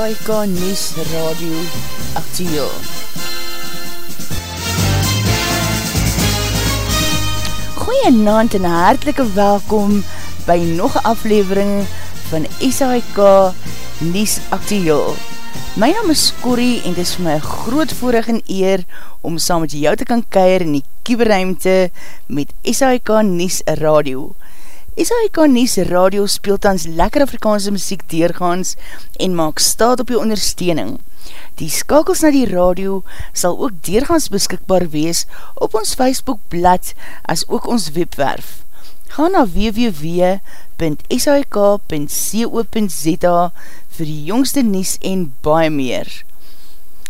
SAIK News Radio Actiel. Goeie naand en hartelike welkom by nog een aflevering van SAIK News Actiel. My naam is Corrie en het is vir my groot voorig en eer om saam met jou te kan keir in die kieberuimte met SAIK News Radio. SAIK Nies Radio speel tans lekker Afrikaanse muziek deurgaans en maak staat op jou ondersteuning. Die skakels na die radio sal ook deurgaans beskikbaar wees op ons Facebookblad as ook ons webwerf. Ga na www.sik.co.za vir die jongste nies en baie meer.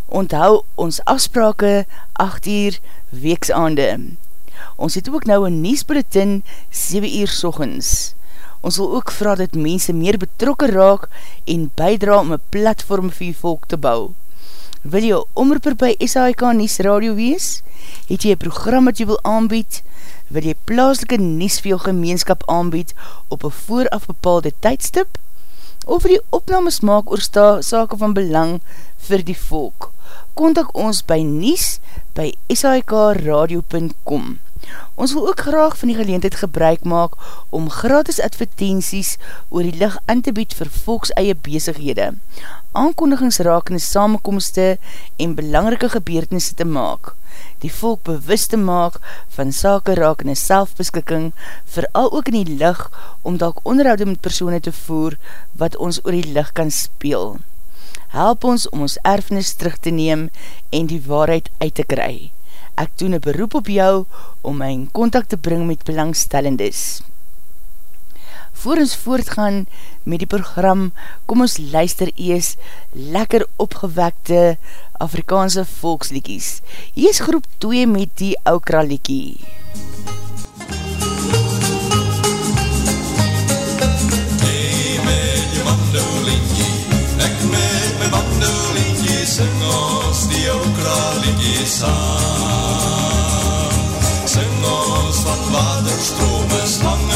Onthou ons afsprake 8 uur weeksaande. Ons het ook nou een nieuwsbulletin 7 uur sochens. Ons wil ook vraag dat mense meer betrokken raak en bijdra om een platform vir die volk te bou. Wil jy omroeper by SAIK Nies Radio wees? Het jy een program wat jy wil aanbied? Wil jy plaaslike Nies vir jou gemeenskap aanbied op een vooraf bepaalde tydstip? Of wil jy opnames maak oor sake van belang vir die volk? Contact ons by Nies by sikradio.com. Ons wil ook graag van die geleentheid gebruik maak om gratis advertenties oor die licht aan te bied vir volks eie bezighede, aankondigingsrakende samenkomste en belangrike gebeurtenisse te maak, die volk bewust te maak van sake rakende selfbeskikking, vooral ook in die licht om dalk onderhoud met persoene te voer wat ons oor die licht kan speel. Help ons om ons erfenis terug te neem en die waarheid uit te kry ek doen een beroep op jou om my in contact te bring met belangstellendes. Voor ons voortgaan met die program, kom ons luister ees lekker opgewekte Afrikaanse volksliekies. Hier is groep 2 met die Aukra liekie. Hey met jou mandolientje, ek met my mandolientje, sing ons die Aukra liekie saam. Waterstromen, lang.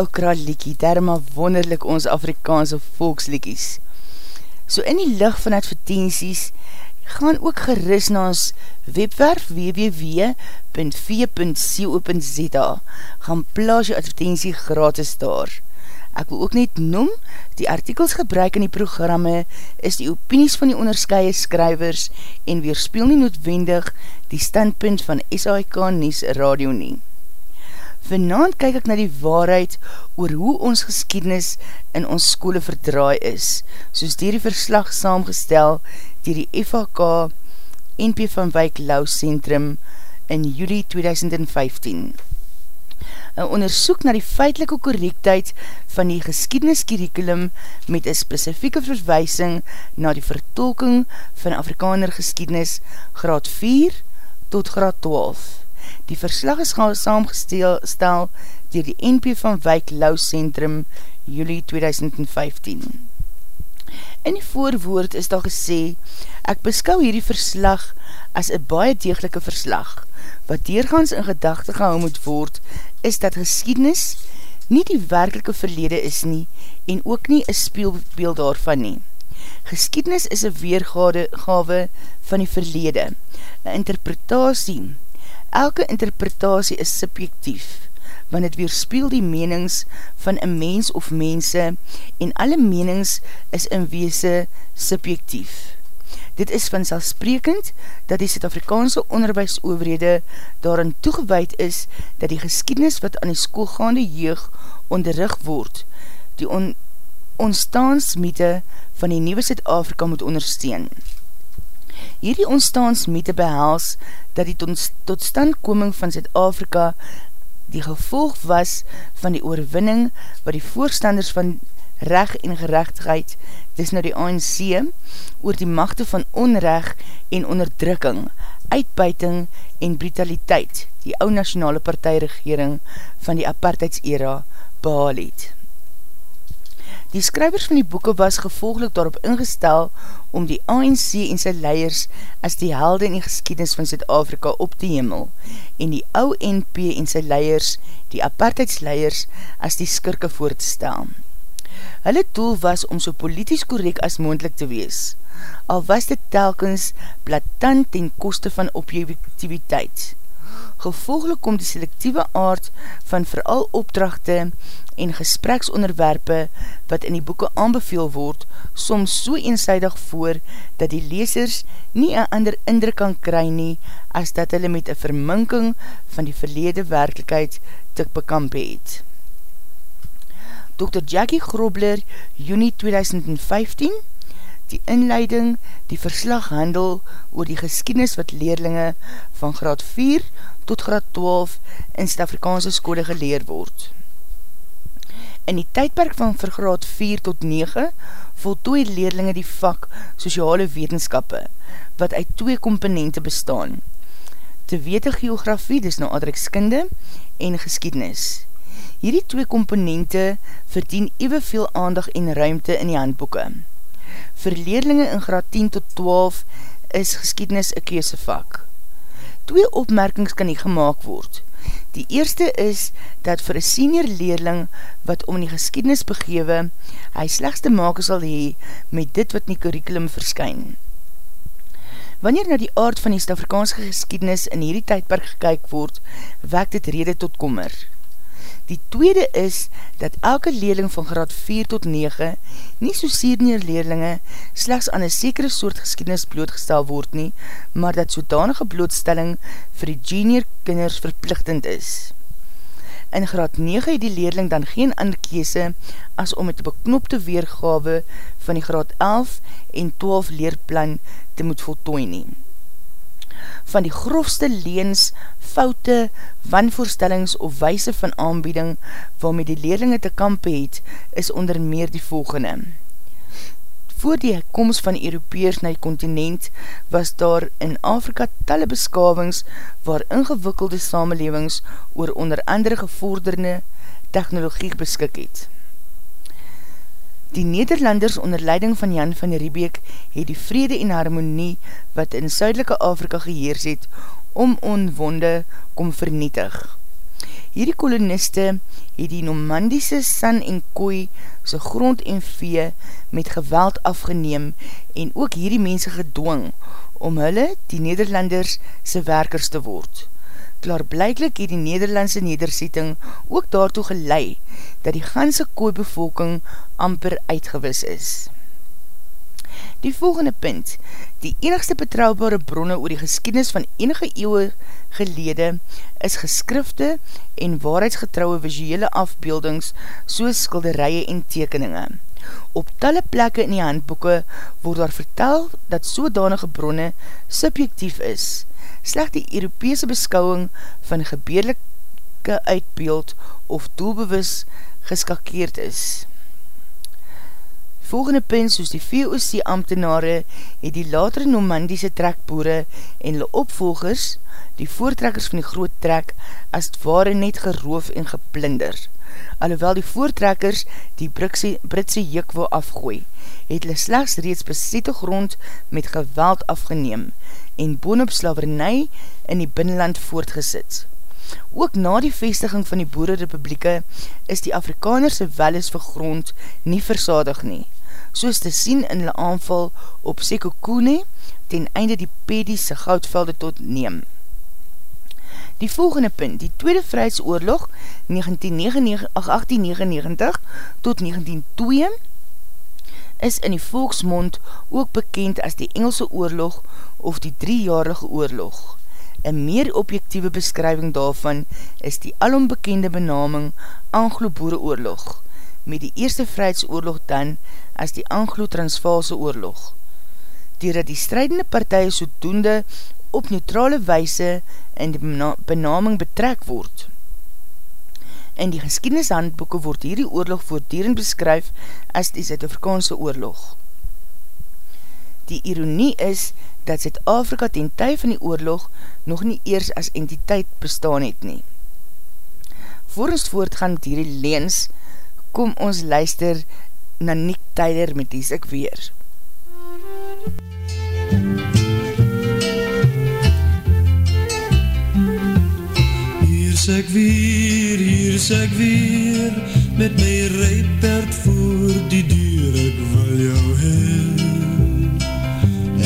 Aukra liekie, daarma wonderlik ons Afrikaanse volksliekies. So in die licht van advertenties, gaan ook geris na ons webwerf www.v.co.za gaan plaas jou advertentie gratis daar. Ek wil ook net noem, die artikels gebruik in die programme is die opinies van die onderskeie skrywers en weerspeel nie noodwendig die standpunt van SAIK Nies Radio nie. Vanavond kyk ek na die waarheid oor hoe ons geskiednis in ons skole verdraai is, soos dier die verslag saamgestel dier die FHK NP van Wyk Lau Centrum in juli 2015. Een onderzoek na die feitelike correctheid van die geskiedniscurriculum met een specifieke verwijsing na die vertolking van Afrikaner geskiednis graad 4 tot graad 12. Die verslag is saamgestel dier die NP van Wyk Lau Centrum juli 2015. In die voorwoord is daar gesê, ek beskou hierdie verslag as een baie degelike verslag, wat deurgaans in gedachte gehou moet word, is dat geskiednis nie die werkelike verlede is nie en ook nie een speelbeeld daarvan nie. Geskiednis is een weergave van die verlede, een interpretatie. Elke interpretatie is subjectief, want het weerspeel die menings van een mens of mense en alle menings is in weese subjectief. Dit is vanselfsprekend dat die Zuid-Afrikaanse onderwijsoverhede daarin toegeweid is dat die geskiednis wat aan die schoolgaande jeug onderrug word, die on ontstaansmiete van die nieuwe Zuid-Afrika moet ondersteun. Hierdie ontstaansmiete behels dat die totstandkoming van Zuid-Afrika die gevolg was van die oorwinning wat die voorstanders van reg en gerechtigheid, dis nou die ANC, oor die machte van onreg en onderdrukking, uitbuiting en brutaliteit, die ou nationale partijregering van die apartheidsera behaal het. Die skrybers van die boeken was gevolglik daarop ingestel om die ANC en sy leiers as die helde in die geskiednis van Zuid-Afrika op te hemel en die ou NP en sy leiers, die apartheidsleiers, as die skirke voor te stel. Hulle doel was om so politisch korek as moendlik te wees, al was dit telkens platant ten koste van objektiviteit. Gevolglik kom die selectieve aard van vooral opdrachte en gespreksonderwerpe wat in die boeken aanbeveel word, soms so eenzijdig voor dat die lesers nie een ander indruk kan kry nie as dat hulle met een verminking van die verlede werkelijkheid te bekamp het. Dr. Jackie Grobler, juni 2015, die inleiding, die verslag handel oor die geskiednis wat leerlinge van graad 4 tot graad 12 in Suid-Afrikaanse skole geleer word. In die tydperk van vir graad 4 tot 9 voltooi leerlinge die vak sociale wetenskappe, wat uit twee komponente bestaan. Te wete geografie, dis nou adrekskunde, en geskiednis. Hierdie twee komponente verdien evenveel aandag en ruimte in die handboeken. Vir leerlinge in graad 10 tot 12 is geskiednis een keusevak. Twee opmerkings kan nie gemaakt word. Die eerste is dat vir een senior leerling wat om die geskiednis begewe, hy slechts te maken sal hee met dit wat in die curriculum verskyn. Wanneer na die aard van die Stavrikanske geskiednis in hierdie tydperk gekyk word, wek dit rede tot kommer. Die tweede is dat elke leerling van graad 4 tot 9 nie so senior leerlinge slechts aan een sekere soort geskiednis blootgestel word nie, maar dat sodanige blootstelling vir die junior kinders verplichtend is. In graad 9 het die leerling dan geen ander kese as om met die beknopte weergawe van die graad 11 en 12 leerplan te moet voltooi neem van die grofste leens, foute, wanvoorstellings of wijse van aanbieding waarmee die leerlinge te kamp het, is onder meer die volgende. Voor die komst van Europeers na die continent was daar in Afrika talle beskawings waar ingewikkelde samenlevings oor onder andere gevorderde technologie beskik het. Die Nederlanders onder leiding van Jan van Riebeek het die vrede en harmonie wat in Suidelike Afrika geheers het om onwonde kom vernietig. Hierdie koloniste het die Normandiese san en kooi sy grond en vee met geweld afgeneem en ook hierdie mense gedwong om hulle, die Nederlanders, sy werkers te word klaarblijklik het die Nederlandse nederzetting ook daartoe gelei dat die ganse kooibevolking amper uitgewis is. Die volgende punt, die enigste betrouwbare bronne oor die geskiednis van enige eeuwe gelede is geskrifte en waarheidsgetrouwe visuele afbeeldings soos skilderije en tekeninge. Op talle plekke in die handboeken word daar vertel dat sodanige bronne subjectief is. Slecht die Europese beskouwing van gebeurlijke uitbeeld of doelbewus geskakeerd is. Volgende punt, soos die VOC ambtenare, het die latere Normandiese trekboere en hulle opvolgers, die voortrekkers van die groot trek, as het ware net geroof en geplinder. Alhoewel die voortrekkers die Britse, Britse juk wil afgooi, het hulle slechts reeds besette grond met geweld afgeneem en boonop slavernij in die binnenland voortgesit. Ook na die vestiging van die Boerenrepublieke is die Afrikanerse welis vir grond nie versadig nie soos te sien in hulle aanval op Sekokune ten einde die pediese goudvelde tot neem. Die volgende punt, die Tweede Vrijheidsoorlog 1899 tot 1902 is in die volksmond ook bekend as die Engelse oorlog of die driejarige oorlog. Een meer objectieve beskrywing daarvan is die alombekende benaming Anglo-Boere oorlog, met die Eerste Vrijheidsoorlog dan as die Anglo-Transvaalse oorlog. Doordat die strijdende partij so doende op neutrale weise in die benaming betrek word. In die geschiedenishandboeken word hierdie oorlog voordierend beskryf as die Zuid-Afrikaanse oorlog. Die ironie is dat Zuid-Afrika ten tyd van die oorlog nog nie eers as entiteit bestaan het nie. Voor ons voortgaan met hierdie leens, kom ons luister na Nick Tyler met die ek weer. Hier is ek weer, hier ek weer, met my reipert voor die deur, ek wil jou heen,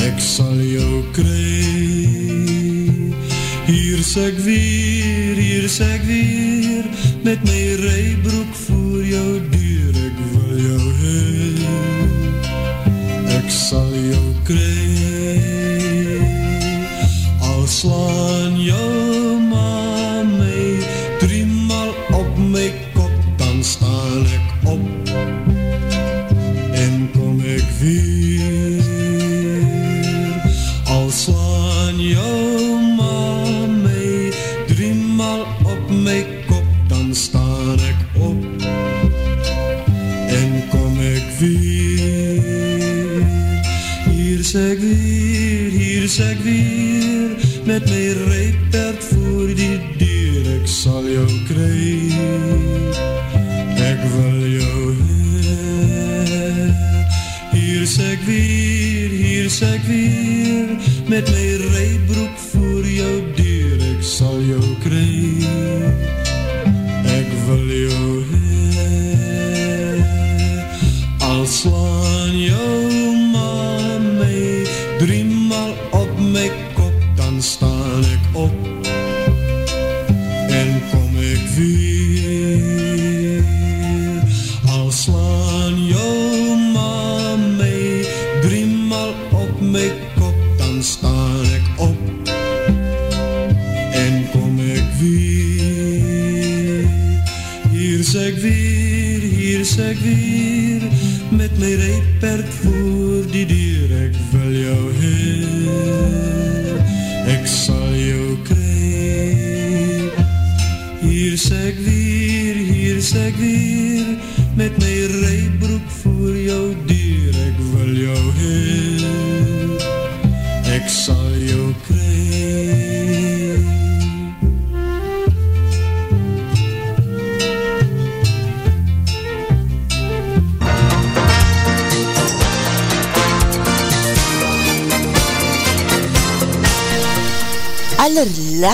ek sal jou kry. Hier ek weer, hier ek weer, met my reibroek voor jou deur, ek wil jou heen, ek sal jou kry. Al slaan weer, hier is ek weer, met my reipert voor die deur, ek sal jou kry. Ek wil jou heen. Hier is ek weer, hier is ek weer, met my rijbroek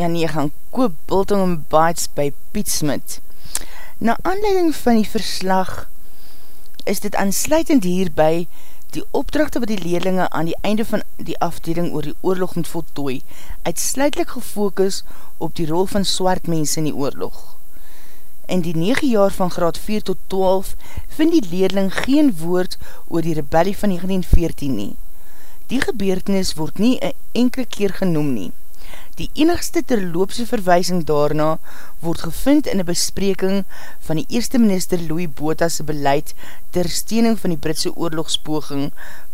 Ja nee, gaan koop Biltong en Bites by Piet Smit. Na aanleiding van die verslag is dit aansluitend hierby die opdrachte wat die leerlinge aan die einde van die afdeling oor die oorlog moet voltooi, uitsluitlik gefokus op die rol van swart mense in die oorlog. In die 9 jaar van graad 4 tot 12 vind die leerling geen woord oor die rebellie van 1914 nie. Die gebeurtenis word nie een enkele keer genoem nie. Die enigste terloopse verwijsing daarna word gevind in een bespreking van die eerste minister Louis Bota's beleid ter stening van die Britse oorlogspoging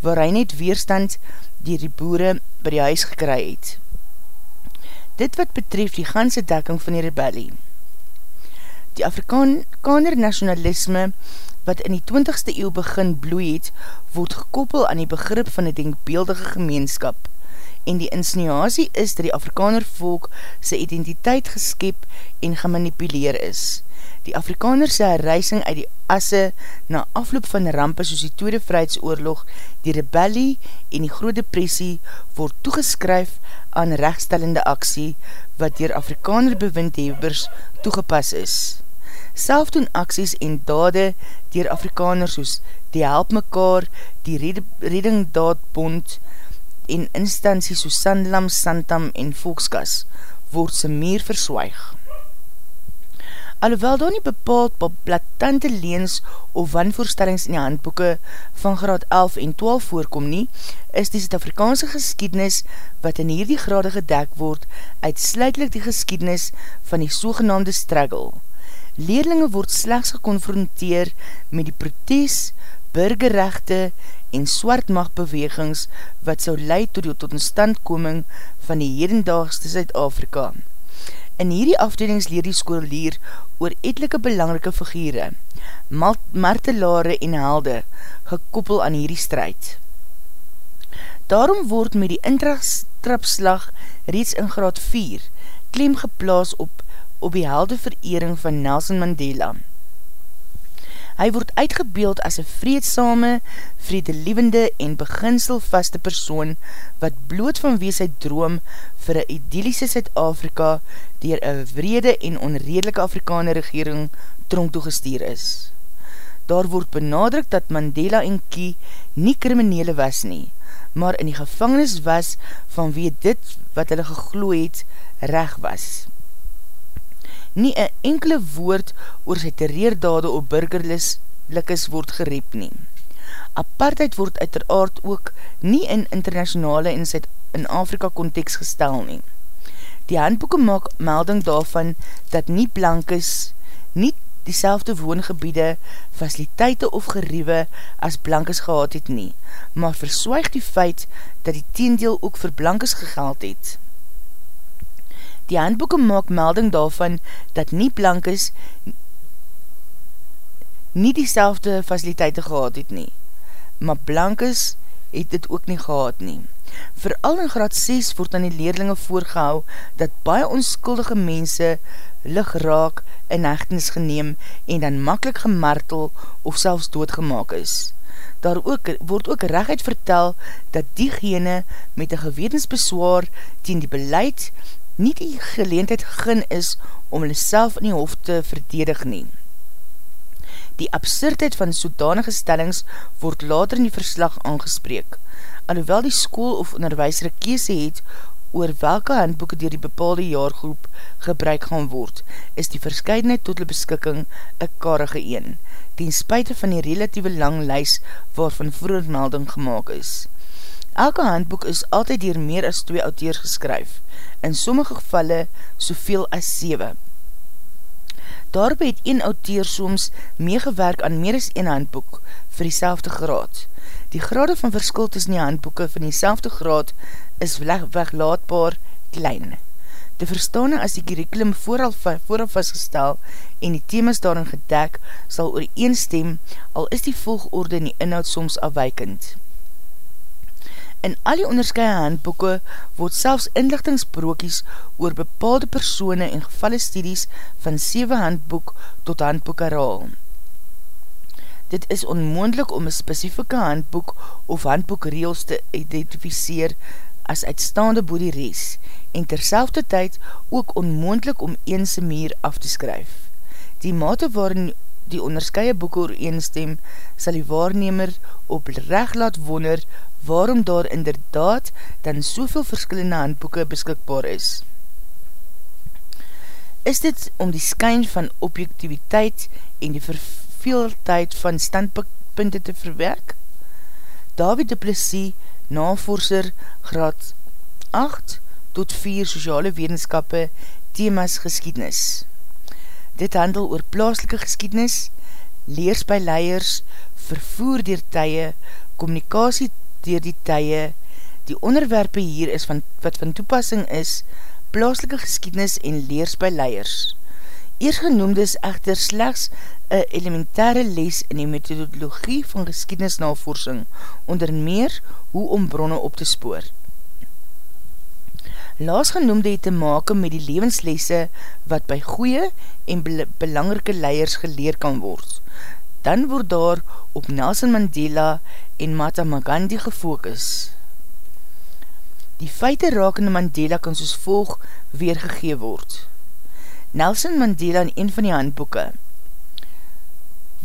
waar hy net weerstand dier die boere by die huis gekry het. Dit wat betref die ganse dekking van die rebellie. Die Afrikaner nationalisme wat in die 20ste eeuw begin bloei het, word gekoppel aan die begrip van die denkbeeldige gemeenskap en die insinuasie is dat die Afrikaner volk sy identiteit geskep en gemanipuleer is. Die Afrikaner sy reising uit die asse na afloop van rampe soos die Tweede Vrijheidsoorlog, die rebellie en die Groot Depressie word toegeskryf aan rechtstellende aksie wat dier Afrikaner bewindhebers toegepas is. Self doen aksies en dade dier Afrikaner soos die Help Mekaar, die Redding Daadbond, en instanties soos Sandlam, Santam en Volkskas word sy meer verswaig. Alhoewel daar nie bepaald op platante leens of wanvoorstellings in die handboeken van graad 11 en 12 voorkom nie, is die Zuid-Afrikaanse geskiednis wat in hierdie grade gedek word uitsluitlik die geskiednis van die sogenaamde struggle. Leerlinge word slechts geconfronteer met die protes, burgerrechte en swartmachtbewegings wat sou leid tot die tot een standkoming van die hedendaagste Zuid-Afrika. In hierdie afdelings leer die skoolier oor etelike belangrike figure, martelare en helde, gekoppel aan hierdie strijd. Daarom word met die intrapslag reeds in graad 4 klem geplaas op, op die helde verering van Nelson Mandela. Hy word uitgebeeld as een vreedsame, vredelievende en beginselvaste persoon wat bloot van wees hy droom vir een idyllische Zuid-Afrika dier een vrede en onredelike Afrikaane regering tronk toegestuur is. Daar word benadrukt dat Mandela en Kie nie kriminele was nie, maar in die gevangenis was van wie dit wat hulle gegloe het reg was nie een enkele woord oor sy terreerdade op burgerlikes word gerep nie. Apartheid word uiteraard ook nie in internationale en Zuid in Afrika context gestel nie. Die handboeken maak melding daarvan dat nie blankes, nie diezelfde woongebiede, faciliteite of geriewe as blankes gehad het nie, maar verswaig die feit dat die teendeel ook vir blankes gegeld het. Die handboeken maak melding daarvan dat nie blankes nie die selfde faciliteite gehad het nie, maar blankes het dit ook nie gehad nie. Vooral in graad 6 word aan die leerlinge voorgehou dat baie onskuldige mense lig raak in hechtenis geneem en dan makkelijk gemartel of selfs doodgemaak is. Daar ook, word ook recht vertel dat diegene met een gewetensbeswaar teen die beleid nie die geleentheid gegin is om hulle self in die hof te verdedig nie. Die absurdheid van sodanige stellings word later in die verslag aangespreek. Alhoewel die school of onderwijser kese het oor welke handboeken dier die bepaalde jaargroep gebruik gaan word, is die verscheidenheid tot die beskikking een karige een, ten spuite van die relatieve lang lys waarvan vroeger melding gemaakt is. Elke handboek is altyd dier meer as twee auteurs geskryf, in sommige gevalle soveel as 7. Daarby het een auteur soms meegewerk aan meer as een handboek vir die graad. Die grade van verskil tussen die handboeken van die graad is weglaatbaar klein. Te verstaan as die curriculum vooral, vooral vastgestel en die themas daarin gedek sal oor een stem, al is die volgorde en die inhoud soms afwijkend. In al die onderskeie handboeken word selfs inlichtingsbrokies oor bepaalde persone en gevalle studies van 7 handboek tot handboek herhaal. Dit is onmoendlik om een specifieke handboek of handboekreels te identificeer as uitstaande boe die res en terselfde tyd ook onmoendlik om eense meer af te skryf. Die mate waarin die onderskeie boeke ooreenstem, sal die waarnemer op recht laat wonder waarom daar inderdaad dan soveel verskillende handboeke beskikbaar is. Is dit om die skyn van objektiviteit en die verveeldheid van standpunte te verwerk? David de Plessis, navorser, graad 8 tot 4 sociale wetenskappe, thema's geskiednis. Dit handel oor plaaslike geskiednis, leers by leiers, vervoer dier tye, communicatie dier die tye, die onderwerpe hier is van, wat van toepassing is, plaaslike geskiednis en leers by leiers. Eers genoemd is echter slechts een elementaire les in die methodologie van geskiednisnavorsing, onder meer hoe om bronne op te spoor. Laas genoemde het te make met die levenslesse wat by goeie en be belangrike leiers geleer kan word. Dan word daar op Nelson Mandela en Mahatma Gandhi gefokus. Die feite rakende Mandela kan soos volg weergegee word. Nelson Mandela in een van die handboeken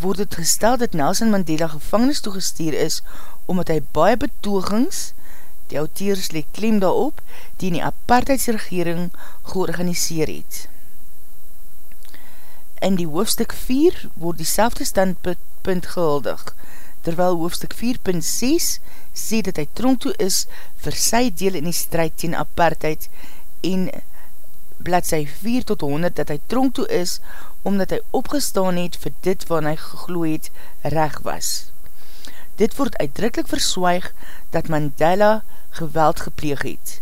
word het gestel dat Nelson Mandela gevangenis toegestuur is omdat hy baie betogings, die auteurs leek klem daarop, die in die apartheidsregering georganiseer het. In die hoofstuk 4 word die selfde standpunt gehuldig, terwyl hoofstuk 4.6 sê dat hy tronk toe is vir sy deel in die strijd teen apartheid en bladzij 4 tot 100 dat hy tronk toe is omdat hy opgestaan het vir dit wat hy gegloeid reg was. Dit word uitdrukkelijk verswaig dat Mandela geweld gepleeg het.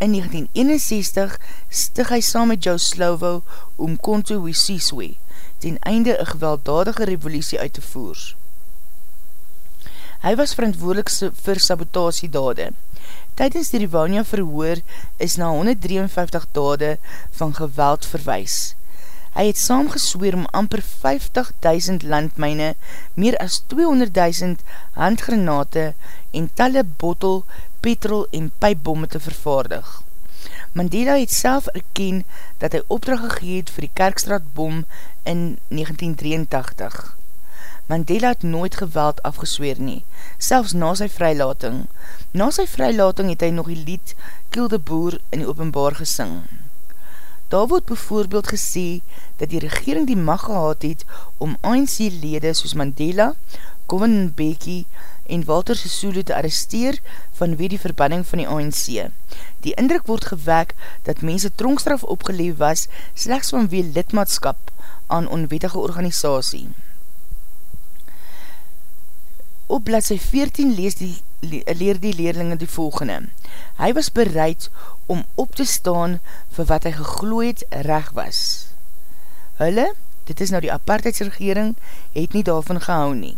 In 1961 stig hy saam met Joe Slovo om Konto Wisiswe ten einde een gewelddadige revolutie uit te voer. Hy was verantwoordelik vir sabotasie dade. Tijdens die Rivania verhoor is na 153 dade van geweld verwijs. Hy het saamgesweer om amper 50.000 landmyne, meer as 200.000 handgranate en talle bottel, petrol en pijpbomme te vervaardig. Mandela het self erken dat hy opdracht gegeet vir die Kerkstraatbom in 1983. Mandela het nooit geweld afgesweer nie, selfs na sy vrylating. Na sy vrylating het hy nog die lied Kiel de Boer in die openbaar gesing. Daar word bijvoorbeeld gesê dat die regering die mag gehad het om ANC-lede soos Mandela, Coven Mbeki en Walter Sisulu te arresteer vanwe die verbanning van die ANC. Die indruk word gewek dat mense tronkstraf opgeleef was slechts vanwe lidmaatskap aan onwettige organisatie. Op bladse 14 lees die, leer die leerlinge die volgende. Hy was bereid om op te staan vir wat hy geglooid reg was. Hulle, dit is nou die apartheidsregering, het nie daarvan gehou nie.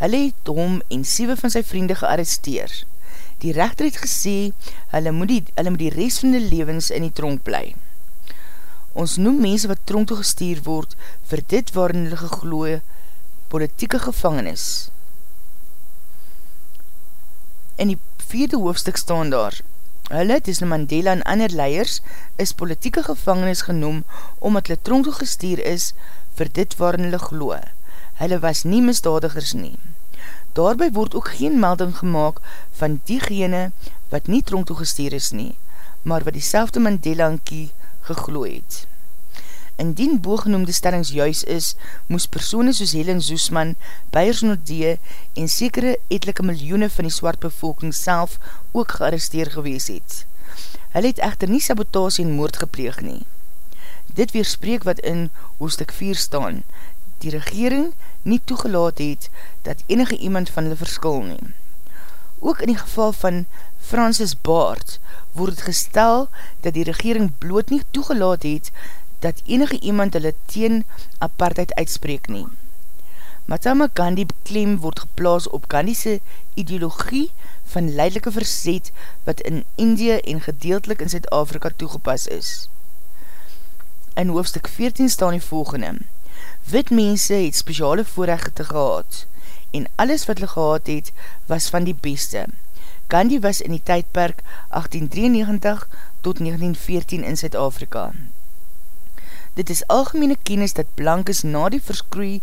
Hulle het hom en 7 van sy vriende gearresteer. Die rechter het gesê, hulle moet die, hulle moet die rest van die levens in die tronk bly. Ons noem mense wat tronk toegestuur word vir dit waarin hulle geglooie politieke gevangenis. In die vierde hoofdstuk staan daar, Hulle, dis nou Mandela en ander leiers, is politieke gevangenis genoem omdat hulle tronk gestuur is vir dit waarin hulle gloe. Hulle was nie misdadigers nie. Daarby word ook geen melding gemaakt van diegene wat nie tronk gestuur is nie, maar wat die selfde Mandela en Kie gegloe het. Indien booggenoemde stellings juis is, moes persoene soos Helen Soesman, Beiers Nordee en sekere etelike miljoene van die swart bevolking self ook gearresteer gewees het. Hulle het echter nie sabotasie en moord gepleeg nie. Dit weerspreek wat in hoofdstuk 4 staan, die regering nie toegelaat het dat enige iemand van hulle verskil nie. Ook in die geval van Francis Baard word het gestel dat die regering bloot nie toegelaat het dat enige iemand hulle teen apartheid uitspreek nie. Mahatma Gandhi beklem word geplaas op Gandhi'se ideologie van leidelike verzet wat in Indië en gedeeltelik in Zuid-Afrika toegepas is. In hoofdstuk 14 staan die volgende Wit mense het speciale voorrechte gehad en alles wat hulle gehad het was van die beste. Gandhi was in die tydperk 1893 tot 1914 in Zuid-Afrika. Dit is algemene kennis dat blankes na die verskroei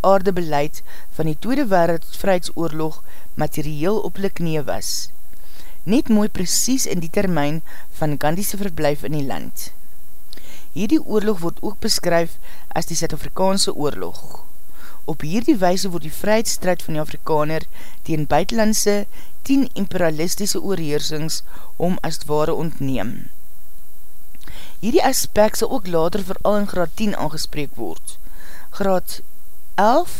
aarde beleid van die Tweede Wereldvrijheidsoorlog materieel op hulle knie was. Net mooi precies in die termijn van Gandhi'se verblijf in die land. Hierdie oorlog word ook beskryf as die Zuid-Afrikaanse oorlog. Op hierdie wijse word die vrijheidsstrijd van die Afrikaner tegen buitenlandse 10 imperialistische oorheersings om as het ware ontneem. Hierdie aspect sal ook later vooral in graad 10 aangespreek word. Graad 11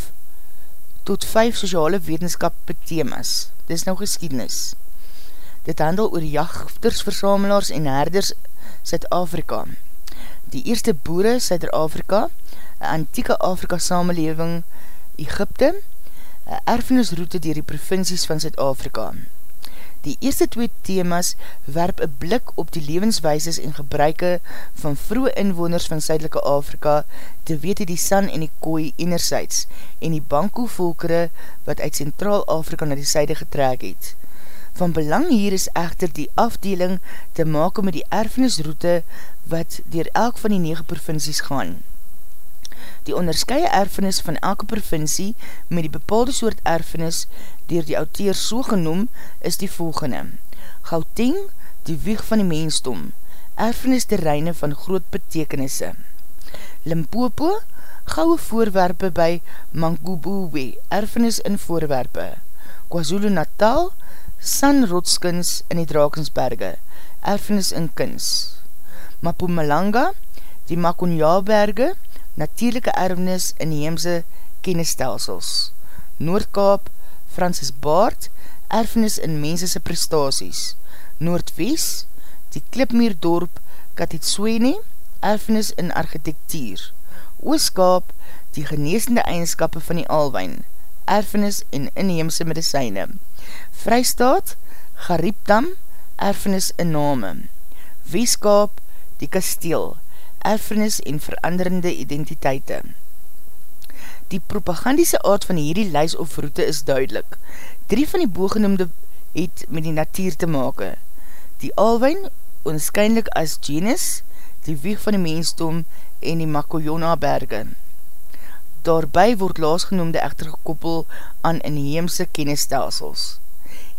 tot 5 sociale wetenskap themas. Dit is nou geskiednis. Dit handel oor jachters, versamelaars en herders Zuid-Afrika. Die eerste boere Zuid-Afrika, een antieke Afrika samenleving Egypte, erfenisroute dier die provincies van Zuid-Afrika. Die eerste twee themas werp een blik op die levenswijses en gebruike van vroege inwoners van Zuidelike Afrika te wete die San en die Kooi enerzijds en die Banko volkere wat uit Centraal-Afrika na die Zuide getrek het. Van belang hier is echter die afdeling te maak met die erfenisroute wat dier elk van die 9 provincies gaan. Die onderskeie erfenis van elke provinsie met die bepaalde soort erfenis dier die auteer so genoem is die volgende. Gauteng, die wieg van die mensdom, erfenis de reine van groot betekenisse. Limpopo, gouwe voorwerpe by Mangubuwe, erfenis in voorwerpe. KwaZulu Natal, San Rotskins in die Drakensberge, erfenis in kins. Mapumalanga, die Makonjaberge, natuurlijke erfenis in die Heemse kennisstelsels. Noordkaap, Francis Baard, erfenis in mensese prestaties. Noordwest, die Klipmeerdorp, Katitswene, erfenis in architectuur. Ooskaap, die geneesende eigenskappe van die alwijn, erfenis in inheemse medicijne. Vrystaat, Gariepdam, erfenis in name. Weeskaap, die kasteel, erfenis en veranderende identiteite. Die propagandiese aard van hierdie lys of route is duidelik. Drie van die boogenoemde het met die natuur te make. Die alwijn, onskynlik as genus, die wieg van die mensdom en die Makoyona berge. Daarby word laasgenoemde echter gekoppel aan inheemse kennisstelsels.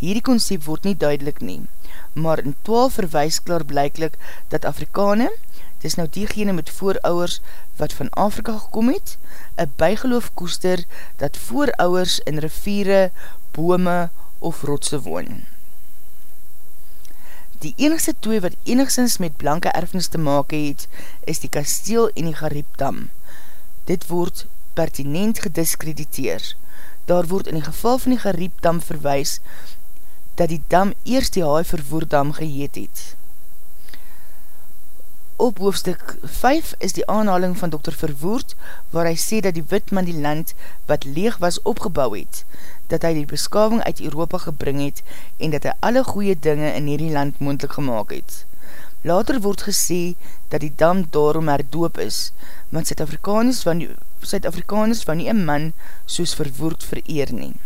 Hierdie concept word nie duidelik nie, maar in 12 verwijs klaar blijklik dat Afrikane, dis nou diegene met voorouwers wat van Afrika gekom het, een bijgeloof koester dat voorouwers in riviere, bome of rotse woon. Die enigste twee wat enigszins met blanke erfenis te maken het, is die kasteel en die gariepdam. Dit word pertinent gediskrediteer. Daar word in die geval van die gariepdam verwijs dat die dam eerst die haai vervoerdam geheet het. Op hoofdstuk 5 is die aanhaling van Dr. Verwoerd, waar hy sê dat die witman die land wat leeg was opgebouw het, dat hy die beskaving uit Europa gebring het en dat hy alle goeie dinge in hierdie land moendlik gemaakt het. Later word gesê dat die dam daarom herdoop is, want Suid-Afrikaners van, Suid van nie een man soos Verwoerd vereer neem.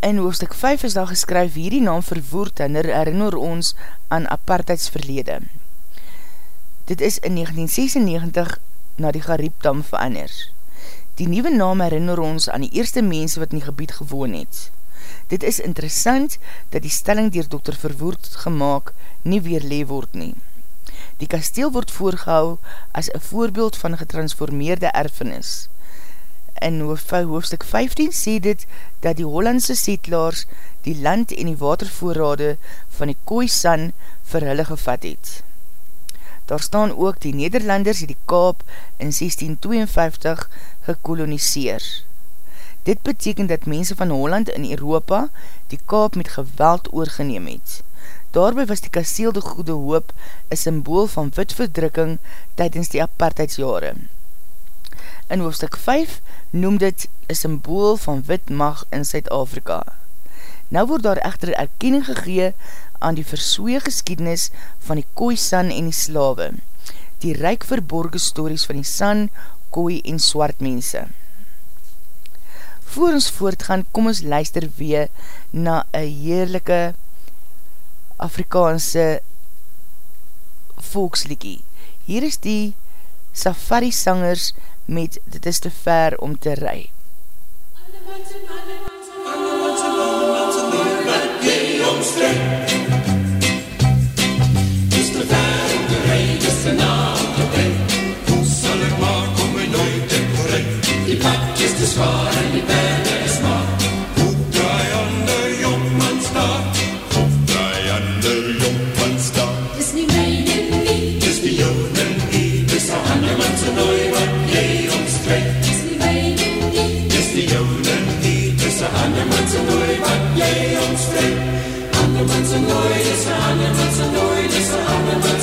In hoofdstuk 5 is daar geskryf hierdie naam verwoord en herinner ons aan apartheidsverlede. Dit is in 1996 na die Gariepdam verander. Die nieuwe naam herinner ons aan die eerste mense wat in die gebied gewoon het. Dit is interessant dat die stelling dier Dr. Verwoerd gemaakt nie weer lee word nie. Die kasteel word voorgehou as een voorbeeld van getransformeerde erfenis in hoofdstuk 15 sê dit dat die Hollandse setlaars die land en die watervoorrade van die Kooisan vir hulle gevat het. Daar staan ook die Nederlanders die Kaap in 1652 gekoloniseer. Dit beteken dat mense van Holland in Europa die Kaap met geweld oorgeneem het. Daarby was die kaseelde goede hoop een symbool van witverdrukking tydens die apartheidsjare. In hoofdstuk 5 noem dit een symbool van wit mag in Suid-Afrika. Nou word daar echter erkenning gegee aan die versooie geskiednis van die kooi san en die slawe, die ryk verborge stories van die san, kooi en swart mense. Voor ons voortgaan, kom ons luister weer na een heerlijke Afrikaanse volksliekie. Hier is die safari sangers met Dit is te ver om te rij. Dis te ver om te rij, dis te na. Hoe sal ek maar kom my nooit te kry? Die pad is te zwaar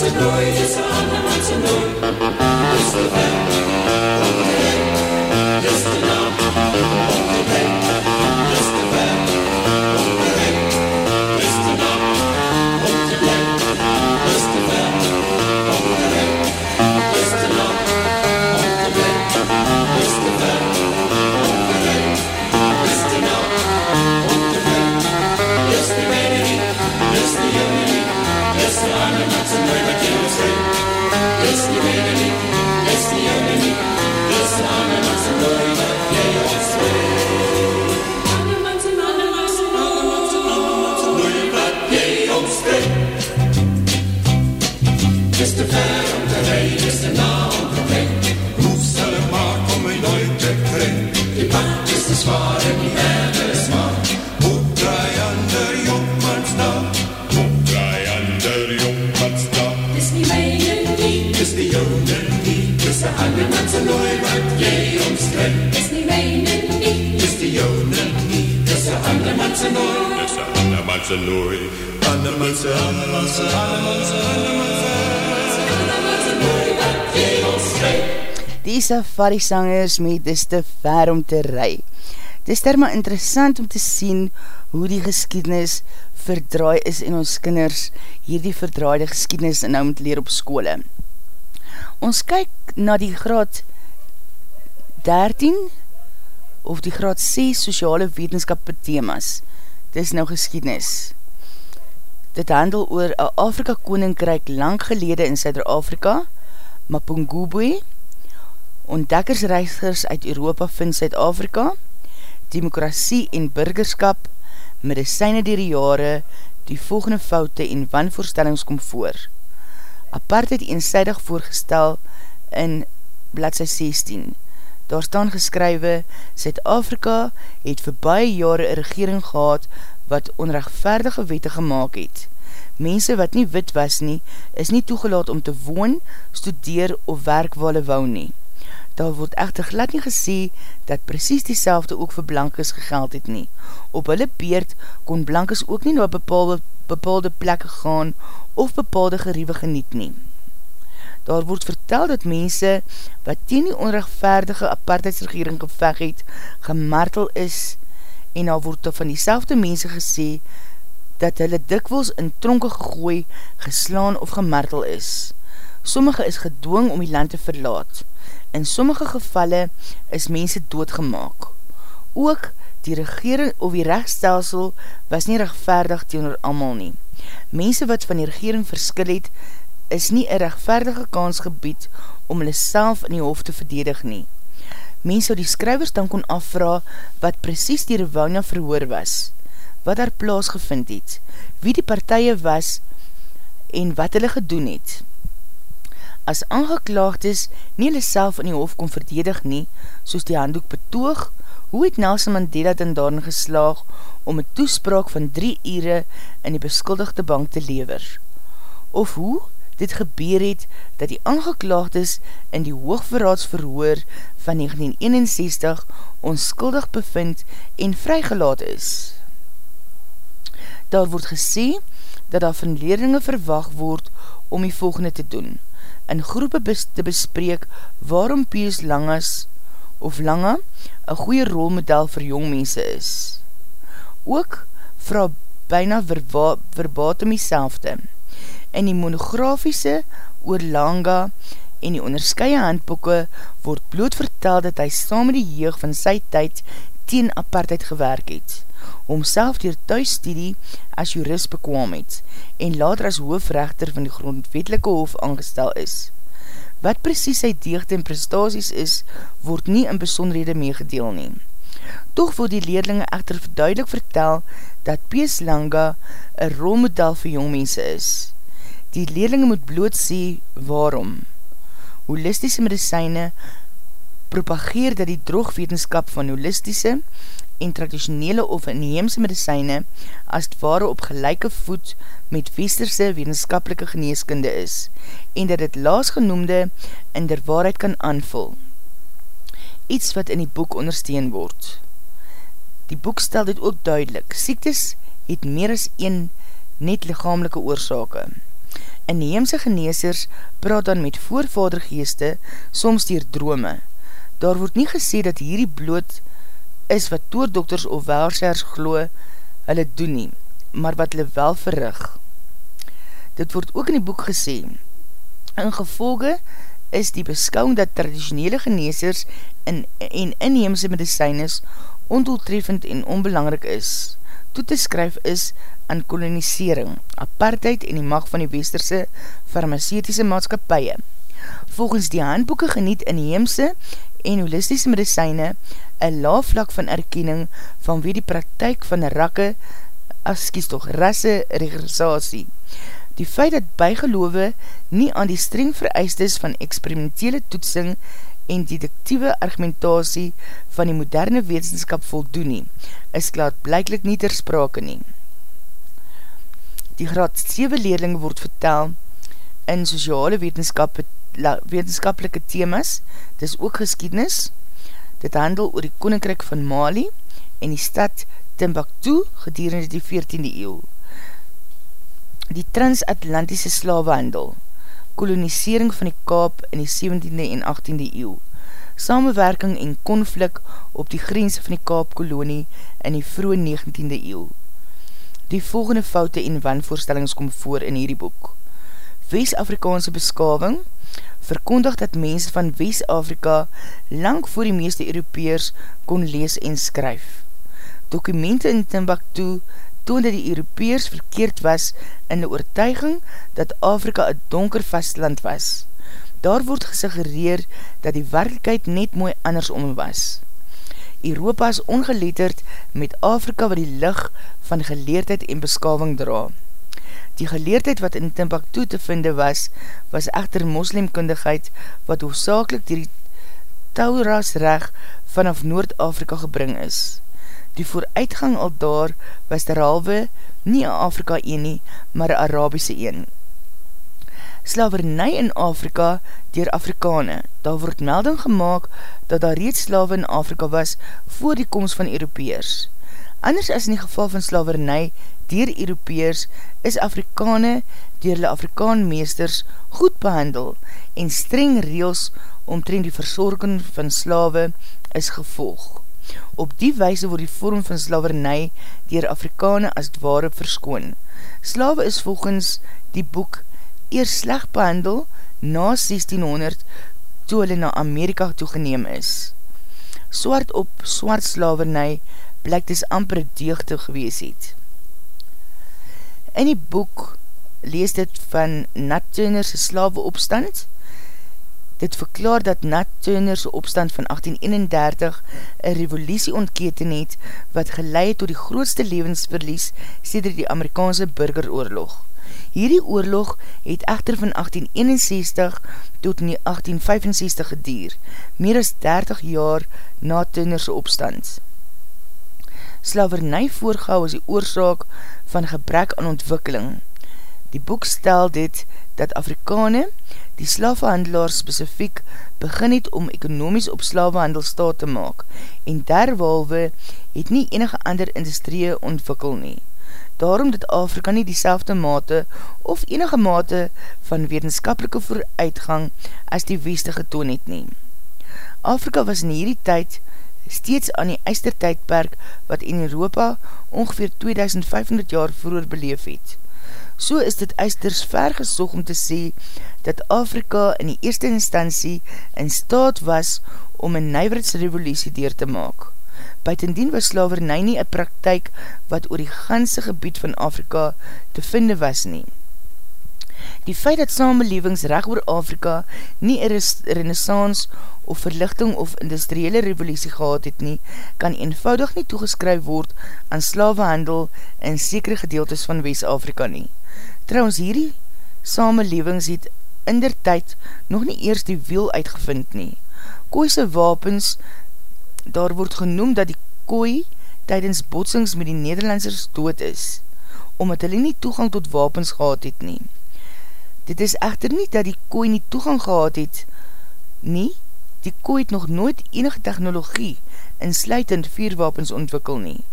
ander Die safari sangers met Dis te ver om te rij. Het is daar maar interessant om te sien hoe die geskiednis verdraai is en ons kinders hierdie verdraaide geskiednis nou moet leer op skole. Ons kyk na die graad 13 of die graad 6 sociale wetenskap themas. Dit is nou geskiednis. Dit handel oor een Afrika koninkryk lang gelede in Suider-Afrika, Mapungubwe, ontdekkersreisgers uit Europa vind Suid-Afrika, demokrasie en burgerskap, medicijne dier die jare, die volgende foute en wanvoorstellings kom voor. Apartheid eenzijdig voorgestel in bladse 16. Daar staan geskrywe, Suid-Afrika het vir baie jare een regering gehad wat onrechtvaardige wette gemaakt het. Mense wat nie wit was nie, is nie toegelaat om te woon, studeer of werk waar hulle wou nie. Daar word echter glad nie gesê dat precies die ook vir blankes gegeld het nie. Op hulle beurt kon blankes ook nie na bepaalde, bepaalde plekke gaan of bepaalde geriewe geniet nie. Daar word vertel dat mense wat teen die onrechtvaardige apartheidsregering geveg het, gemartel is en daar word van die mense gesê dat hulle dikwels in tronke gegooi, geslaan of gemartel is. Sommige is gedwong om die land te verlaat. In sommige gevalle is mense doodgemaak. Ook die regering of die rechtstelsel was nie rechtvaardig teenoor amal nie. Mense wat van die regering verskil het, is nie een rechtvaardige kans gebied om hulle self in die hoofd te verdedig nie. Mense wat die skrywers dan kon afvra wat precies die Rwanda verhoor was, wat daar plaas gevind het, wie die partije was en wat hulle gedoen het. As aangeklaagdes nie hulle self in die hof kon verdedig nie, soos die handdoek betoog, hoe het Nelson Mandela dan daarin geslaag om een toespraak van drie ure in die beskuldigde bank te lever? Of hoe dit gebeur het dat die aangeklaagdes in die hoogverraadsverhoor van 1961 onskuldig bevind en vrygelaat is? Daar word gesê dat daar van leerlinge verwag word om die volgende te doen. In groepe bes te bespreek waarom Pius Langas of Lange een goeie rolmodel vir jongmense is. Ook vraag byna verba verbatum die selfde. In die monografiese oor Langa en die onderskeie handboeke word bloot vertel dat hy saam met die jeug van sy tyd teen apartheid gewerk het, homself dier thuisstudie as jurist bekwam het en later as hoofrechter van die grondwetelike hof aangestel is. Wat precies sy deegte en prestaties is, word nie in besonderhede meegedeel nie. Toch wil die leerlinge echter verduidelik vertel dat Pies Langa een rolmodel vir jongmense is. Die leerlinge moet bloot sê waarom. Holistische medicijne propageer dat die droogwetenskap van holistische en traditionele of inheemse medicijne as het ware op gelijke voet met westerse wetenskapelike geneeskunde is en dat het laasgenoemde in der waarheid kan aanvul. Iets wat in die boek ondersteun word. Die boek stel dit ook duidelik. Siektes het meer as een net lichamelike oorzake. Inheemse geneesers praat dan met voorvadergeeste soms dier drome. Daar word nie gesê dat hierdie bloot is wat toordokters of welsers glo hulle doen nie, maar wat hulle wel verrig. Dit word ook in die boek gesê, in gevolge is die beskouwing dat traditionele geneesers en, en inheemse medicijnes ondoeltreffend en onbelangrik is. Toe te skryf is aan kolonisering, apartheid en die macht van die westerse farmaceutiese maatskapie. Volgens die handboeken geniet inheemse en holistische medicijne een laaf vlak van erkenning van wie die praktijk van rakke, as kies toch, rasse regressatie. Die feit dat bijgeloofe nie aan die streng vereistes van experimentele toetsing en detectieve argumentatie van die moderne wetenskap voldoen nie, is klaar blijklik nie ter sprake nie. Die graad 7 leerling word vertel in sociale wetenskap wetenskapelike themas, dis ook geskiednis, dit handel oor die koninkryk van Mali en die stad Timbuktu gedurende die 14e eeuw. Die transatlantiese slavehandel, kolonisering van die Kaap in die 17e en 18e eeuw, samenwerking en konflik op die grens van die Kaapkolonie in die vroege 19e eeuw. Die volgende foute en wanvoorstellings kom voor in hierdie boek. West-Afrikaanse beskawing, verkondig dat mense van West-Afrika lang voor die meeste Europeers kon lees en skryf. Dokumente in Timbuktu toon dat die Europeers verkeerd was in die oortuiging dat Afrika een donker vastland was. Daar word gesuggereer dat die werkelijkheid net mooi andersom was. Europa is ongeletterd met Afrika wat die lig van geleerdheid en beskawing draag. Die geleerdheid wat in Timbuktu te vinde was, was echter moslimkundigheid wat hoofdzakelik die Tauras reg vanaf Noord-Afrika gebring is. Die vooruitgang al daar was derhalwe nie Afrika een nie, maar een Arabische een. Slavernij in Afrika dier Afrikane, daar word melding gemaakt dat daar reeds slawe in Afrika was voor die komst van Europeers. Anders as in die geval van slavernij dier Europeers is Afrikane dier die Afrikaanmeesters goed behandel en streng reels omtrent die verzorging van slawe is gevolg. Op die wijze word die vorm van slavernij dier Afrikane as het ware verskoon. Slawe is volgens die boek eers slecht behandel na 1600 toe hulle na Amerika toegeneem is. Swart op swart slavernij blyk dis amper deegte gewees het. In die boek lees dit van Nat Turner's slawe opstand. Dit verklaar dat Nat Turner's opstand van 1831 een revolutie ontketen het wat geleid tot die grootste levensverlies sêder die Amerikaanse burgeroorlog. Hierdie oorlog het echter van 1861 tot 1865 gedier, meer as 30 jaar na Turner's opstand slavernij voorgehou as die oorzaak van gebrek aan ontwikkeling. Die boek stel dit dat Afrikane, die slavehandelaar specifiek, begin het om ekonomies op slavehandel staat te maak en derwalwe het nie enige ander industrie ontwikkel nie. Daarom dat Afrika nie die mate of enige mate van wetenskapelike vooruitgang as die weste getoon het nie. Afrika was in hierdie tyd steeds aan die eistertijdperk wat in Europa ongeveer 2500 jaar vroeger beleef het. So is dit eisters ver gesog om te sê dat Afrika in die eerste instantie in staat was om een nijwerheidsrevolutie deur te maak. Buitendien was slavernij nie een praktijk wat oor die ganse gebied van Afrika te vinde was nie. Die feit dat samenlevings recht oor Afrika nie een renaissance of verlichting of industriële revolutie gehad het nie, kan eenvoudig nie toegeskryf word aan slavehandel in sekere gedeeltes van West-Afrika nie. Trouwens hierdie samenlevings het in der tyd nog nie eers die wiel uitgevind nie. Kooise wapens, daar word genoem dat die kooi tydens botsings met die Nederlandsers dood is, omdat hulle nie toegang tot wapens gehad het nie. Dit is echter nie dat die kooi nie toegang gehad het nie, die kooi het nog nooit enige technologie in sluitend vierwapens ontwikkel nie.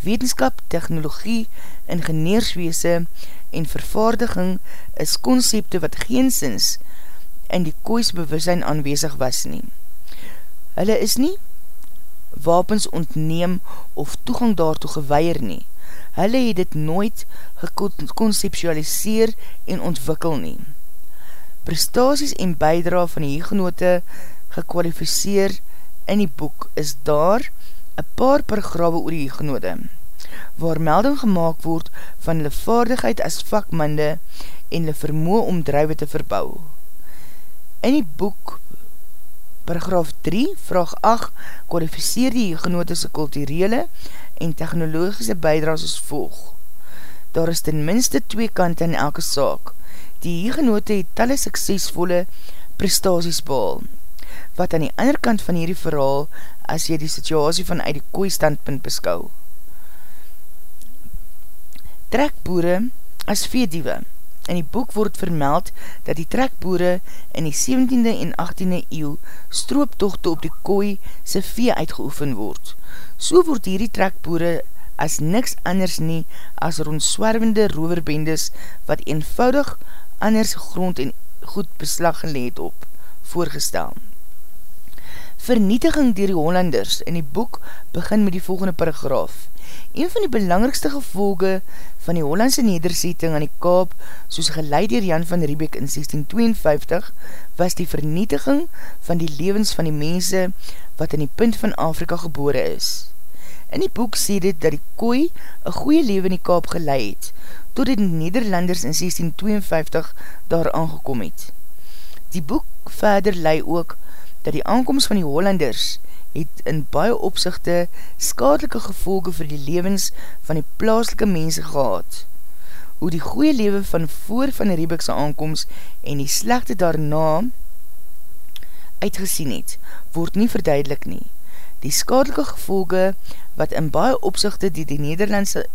Wetenskap, technologie, ingeniersweese en vervaardiging is concepte wat geensins in die koois bewussein aanwezig was nie. Hulle is nie wapens ontneem of toegang daartoe geweier nie. Hulle het dit nooit geconceptualiseer en ontwikkel nie. Prestaties en bijdra van die hegenote gekwalificeer in die boek is daar een paar paragrawe oor die hegenote, waar melding gemaakt word van hulle vaardigheid as vakmande en hulle vermoe om druive te verbou. In die boek paragraaf 3, vraag 8, kwalificeer die hegenote kulturele en technologische bijdraas as volg. Daar is ten minste twee kante in elke saak. Die hiergenote het talle suksesvolle prestaties behaal. Wat aan die ander kant van hierdie verhaal as jy die situasie vanuit die kooi standpunt beskou. Trekboere as veediewe In die boek word vermeld dat die trekboere in die 17de en 18de eeuw strooptochte op die kooi se vee uitgeoefen word. So word hierdie trekboere as niks anders nie as rondswervende roverbendes wat eenvoudig anders grond en goed beslag geleed op, voorgestel. Vernietiging dier die Hollanders in die boek begin met die volgende paragraaf. Een van die belangrikste gevolge van die Hollandse nederzetting aan die Kaap, soos geleid dier Jan van Riebeek in 1652, was die vernietiging van die levens van die mense wat in die punt van Afrika gebore is. In die boek sê dit dat die kooi een goeie leven in die Kaap geleid, tot die Nederlanders in 1652 daar aangekom het. Die boek verder lei ook dat die aankomst van die Hollanders het in baie opzichte skadelike gevolge vir die levens van die plaaslike mense gehad. Hoe die goeie leven van voor van die Rebekse aankomst en die slechte daarna uitgesien het, word nie verduidelik nie. Die skadelike gevolge wat in baie opzichte die die Nederlandse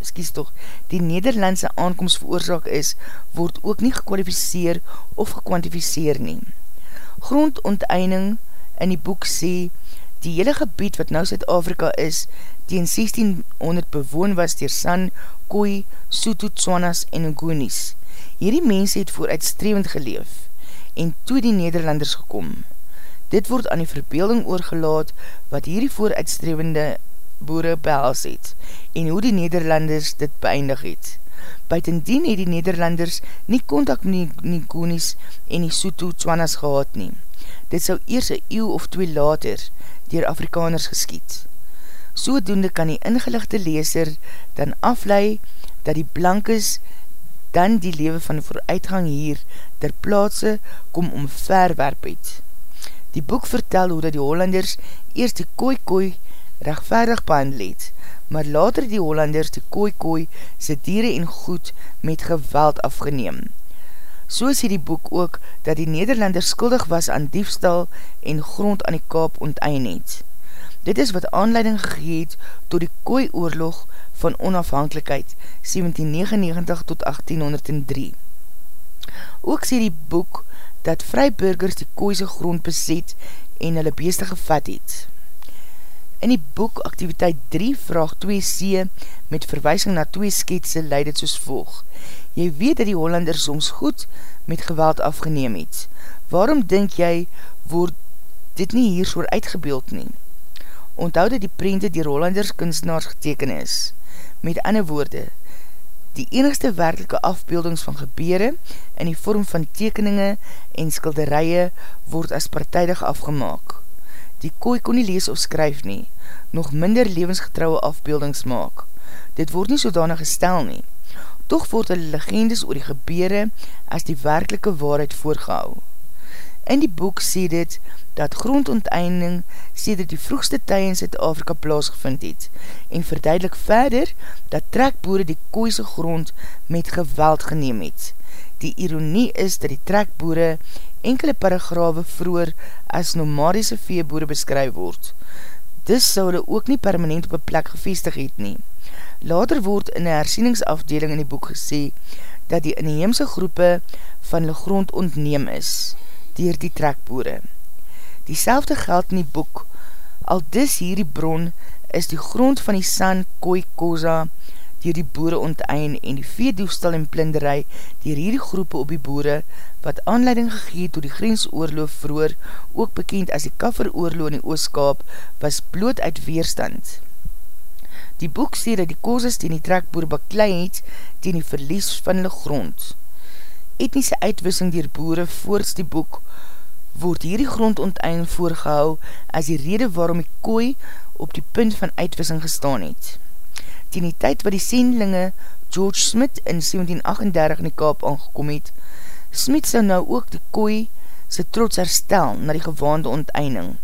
skies toch, die Nederlandse aankomst veroorzaak is, word ook nie gekwalificeer of gekwantificeer nie. Grondonteinding in die boek sê, die hele gebied wat nou Zuid-Afrika is, die in 1600 bewoon was dier San, Koi, Soto, Tswanas en Ngonies. Hierdie mense het vooruitstrevend geleef en toe die Nederlanders gekom. Dit word aan die verbeelding oorgelaat wat hierdie vooruitstrevende boere behels het en hoe die Nederlanders dit beëindig het. Buitendien het die Nederlanders nie contact met die Ngonies en die Soto, Tswanas gehad nie. Dit sou eers een eeuw of twee later dier Afrikaners geskiet. Sodoende kan die ingelichte leeser dan aflei dat die blankes dan die lewe van vooruitgang hier ter plaatse kom om verwerp het. Die boek vertel hoe dat die Hollanders eerst die kooi kooi rechtvaardig behandel het, maar later die Hollanders die kooi kooi sy dieren en goed met geweld afgeneem. So sê die boek ook dat die Nederlander skuldig was aan diefstal en grond aan die kaap ontein het. Dit is wat aanleiding gegeet tot die kooi oorlog van onafhankelijkheid 1799 tot 1803. Ook sê die boek dat vryburgers die kooise grond beset en hulle beeste gevat het. In die boek activiteit 3 vraag 2c met verwijsing na 2 sketse leid het soos volg. Jy weet dat die Hollanders soms goed met geweld afgeneem het. Waarom denk jy word dit nie hier soor uitgebeeld nie? Onthoud dat die prente die Hollanders kunstenaars geteken is. Met ander woorde, die enigste werkelike afbeeldings van gebeure in die vorm van tekeninge en skilderije word as partijdig afgemaak. Die kooi kon nie lees of skryf nie, nog minder levensgetrouwe afbeeldings maak. Dit word nie sodanig gestel nie. Toch word hulle legendes oor die gebeure as die werkelike waarheid voorgehou. In die boek sê dit dat grondonteinding sê dat die vroegste tye in Zuid-Afrika plaasgevind het en verduidelik verder dat trekboere die kooise grond met geweld geneem het. Die ironie is dat die trekboere enkele paragrawe vroer as nomadiese veeboere beskryf word. Dis sou hulle ook nie permanent op een plek gevestig het nie. Later word in die hersieningsafdeling in die boek gesê dat die inheemse groepe van hulle grond ontneem is, dier die trekboere. Die geld in die boek, al dis hierdie bron, is die grond van die San Koi Koza dier die boere ontein en die veedoefstal en plinderij dier hierdie groepe op die boere, wat aanleiding gegeet door die grensoorloof vroer, ook bekend as die kafferoorloof in die ooskaap, was bloot uit weerstand. Die boek sê dat die kozes die die trekboer baklei het die die verlies van hulle grond. Etnische uitwissing dier boere voorts die boek word hierdie grond ontein voorgehou as die rede waarom die kooi op die punt van uitwissing gestaan het. Tien die tyd wat die sendlinge George Smith in 1738 in die kaap aangekom het, Smith sou nou ook die kooi sy trots herstel na die gewaande onteining.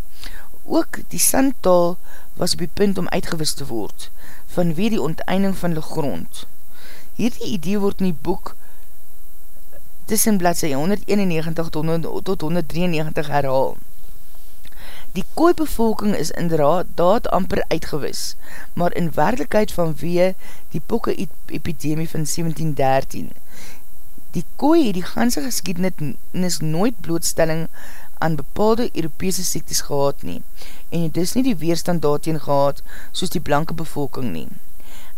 Ook die sandtaal was op die punt om uitgewist te word vanwe die onteining van die grond. Hierdie idee word in die boek tussen bladse 191 tot 193 herhaal. Die kooibevolking is inderdaad amper uitgewis, maar in werkelijkheid vanwe die pokke epidemie van 1713. Die kooi het die ganse geskiednis nooit blootstelling aan bepaalde Europese siektes gehad nie, en het dus nie die weerstand daarteen gehad soos die blanke bevolking nie.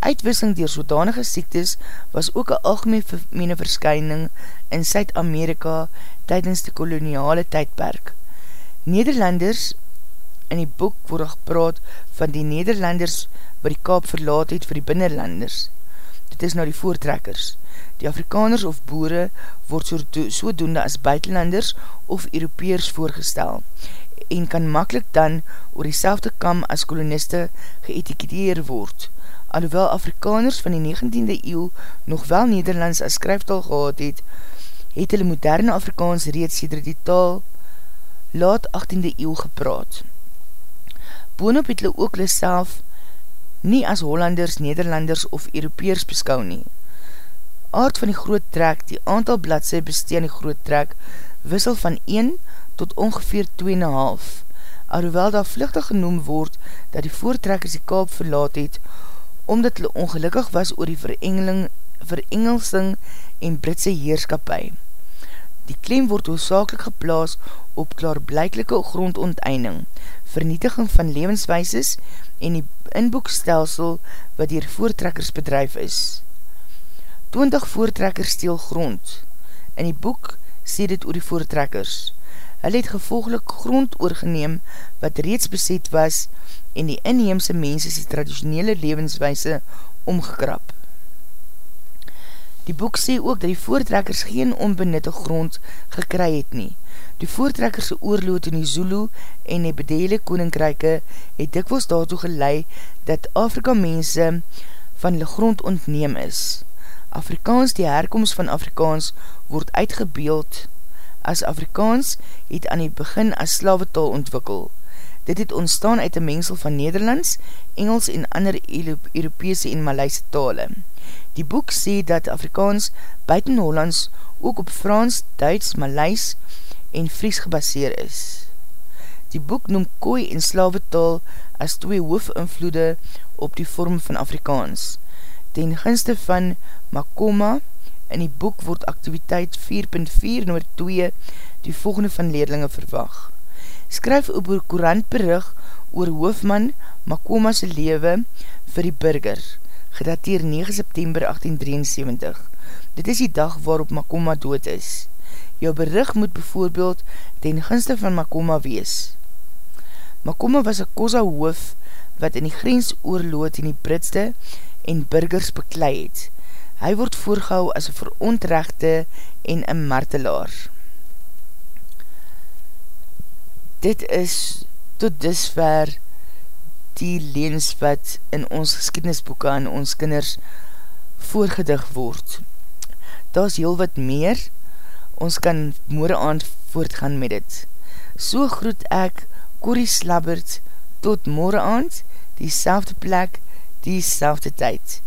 Uitwissing dier sodanige siektes was ook een algemene verskyning in Suid-Amerika tydens die koloniale tydperk. Nederlanders, in die boek word gepraat van die Nederlanders wat die kaap verlaat het vir die binnenlanders. Dit is nou die voortrekkers. Die Afrikaners of boere word so, so doende as buitenlanders of Europeers voorgestel en kan makkelijk dan oor die selfde kam as koloniste geëtiketeer word. Alhoewel Afrikaners van die 19e eeuw nog wel Nederlands as skryftaal gehad het, het hulle moderne Afrikaans reeds sêder die taal laat 18e eeuw gepraat. Boonop het hulle ook hulle self nie as Hollanders, Nederlanders of Europeers beskou nie. Aard van die groot trek, die aantal bladse besteen die groot trek, wissel van 1 tot ongeveer 2,5, alhoewel daar vluchtig genoem word dat die voortrekkers die kaap verlaat het, omdat hulle ongelukkig was oor die verengeling, verengelsing en Britse heerskapie. Die klem word hoofdzakelik geplaas op klaarblijkelike grondonteinding, vernietiging van levenswijses en die inboekstelsel wat dier voortrekkers bedrijf is. 20 voortrekkers steel grond. In die boek sê dit oor die voortrekkers. Hulle het gevolgelik grond oorgeneem wat reeds beset was en die inheemse mense sy traditionele levenswijse omgekrap. Die boek sê ook dat die voortrekkers geen onbenutte grond gekry het nie. Die voortrekkers oorloot in die Zulu en die bedele koninkryke het dikwels daartoe gelei dat Afrika mense van die grond ontneem is. Afrikaans, die herkomst van Afrikaans, word uitgebeeld as Afrikaans het aan die begin as slavetaal ontwikkel. Dit het ontstaan uit een mengsel van Nederlands, Engels en ander Europese en Maleise tale. Die boek sê dat Afrikaans buiten Hollands ook op Frans, Duits, Maleis en Fries gebaseer is. Die boek noem kooi en slavetaal as twee hoofinvloede op die vorm van Afrikaans ten gunste van Makoma. In die boek word activiteit 4.4 noord 2 die volgende van leerlinge verwag. Skryf op oor Korantberig oor hoofman Makoma's lewe vir die burger, gedateer 9 September 1873. Dit is die dag waarop Makoma dood is. Jou berig moet bijvoorbeeld ten gunste van Makoma wees. Makoma was een kosa hoof wat in die grens oorloot in die Britste en burgers beklei het. Hy word voorgehou as een verontrechte en een martelaar. Dit is tot disver die leens wat in ons geskiednisboeken aan ons kinders voorgedig word. Daar is heel wat meer, ons kan morgen aand voortgaan met het. So groet ek Corrie Slabbert tot morgen aand, die selfde plek, die selfde tyd.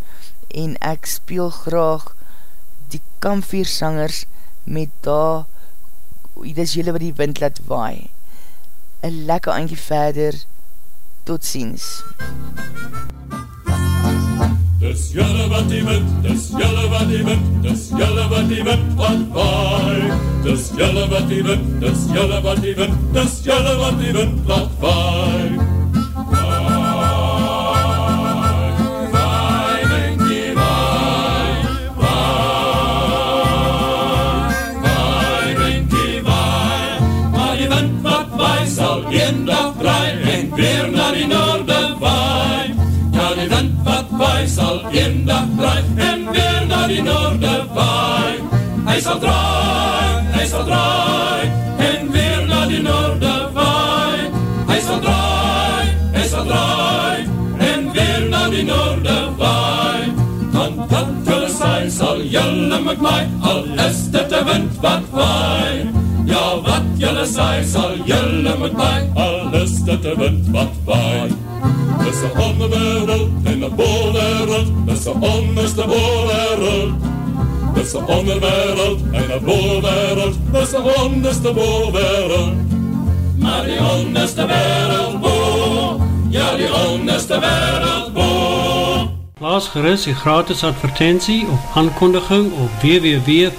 En ek speel graag die kampviersangers met daar, dit is jylle wat die wind laat waai. Een lekker eindje verder, tot ziens. Dis julle wat die wind, dis julle wat die wind, dis julle wat die wind wat waai. Dis julle wat die wind, dis julle wat die wind, dis julle wat die wind laat waai. Waai sal een dag draai en weer naar die noorde waai. Hy sal draai, hy sal draai en weer naar die noorde waai. Hy sal draai, hy sal draai en weer naar die noorde. Dan wat julle saai sal julle met my, al is dit een wind wat waai. Ja, wat julle saai sal julle met my, al is dit een wind wat waai. Dis een onderwereld en een boelwereld, dis een onderste boelwereld. Dis een onderwereld en een boelwereld, dis een onderste boelwereld. Maar die onderste wereld boel, ja die onderste wereld boel. Plaas gerust die gratis advertentie of aankondiging op www.v.co.za